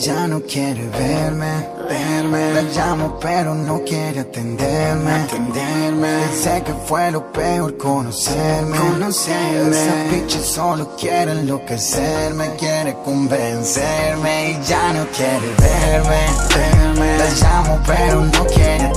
ya no quiere verme, verme. La llamo pero no quiere atenderme, atenderme. Sé que fue lo peor conocerme, conocerme. Esa bitch solo quiere enloquecerme, quiere convencerme y ya no quiere verme, verme. La llamo pero no quiere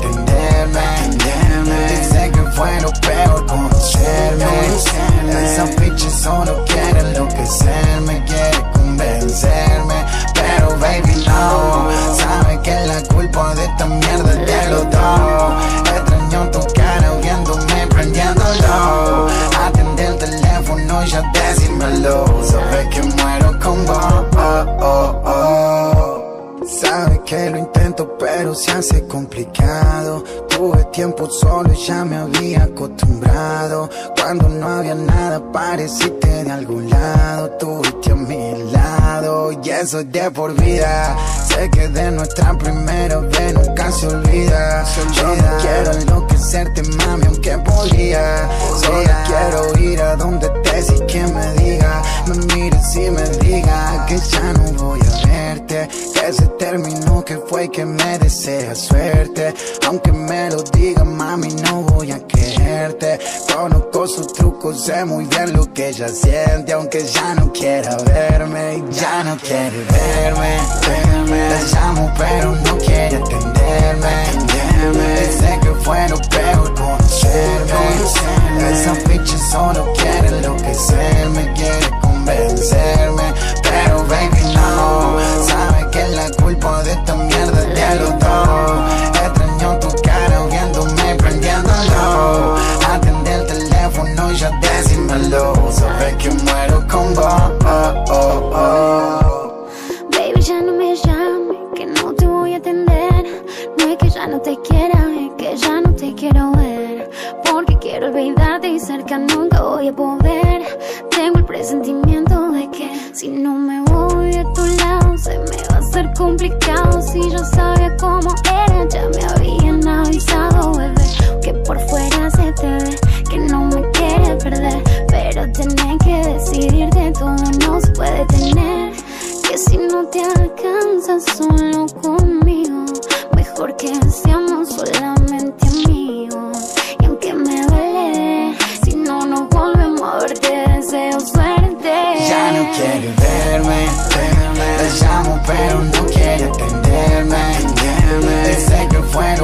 esta mierda es de los dos Extraño tu cara viéndome prendiéndolo Atende el teléfono y ya decímelo Sabes que muero con vos oh, oh, oh. Sabe que lo intento pero se hace complicado. Tuve tiempo solo y ya me había acostumbrado. Cuando no había nada pareciste de algún lado. Tuviste a mi lado y eso es de por vida Sé que de nuestra primera vez nunca se olvida. Yo no quiero enloquecerte mami aunque podría. Solo quiero ir a donde estés y que me diga. Me mires y me diga que ya no voy a verte. Que se terminó, que fue que me desea suerte. Aunque me lo diga mami no voy a quererte. Conozco sus trucos, sé muy bien lo que ella siente Aunque ya no quiera verme, ya no quiere verme, verme. La llamo pero no quiere atenderme, atenderme decímelo Sabes que muero con vos oh, oh, oh. Baby, ya no me llames, que no te voy a atender. No es que ya no te quiera, es que ya no te quiero ver. Porque quiero olvidarte y cerca nunca voy a poder. Tengo el presentimiento de que si no me voy de tu lado, se me va a hacer complicado. Si yo sabía cómo era, ya me habían avisado, bebé. Que por fuera se te ve que no me quieres perder. Pero tenés que decidirte, todo no se puede tener. Que si no te alcanzas solo conmigo, mejor que seamos solamente amigos. Y aunque me duele, si no nos volvemos a ver, te deseo suerte. Ya no quiere verme, verme La llamo pero no quiere atenderme, atenderme Dice que fue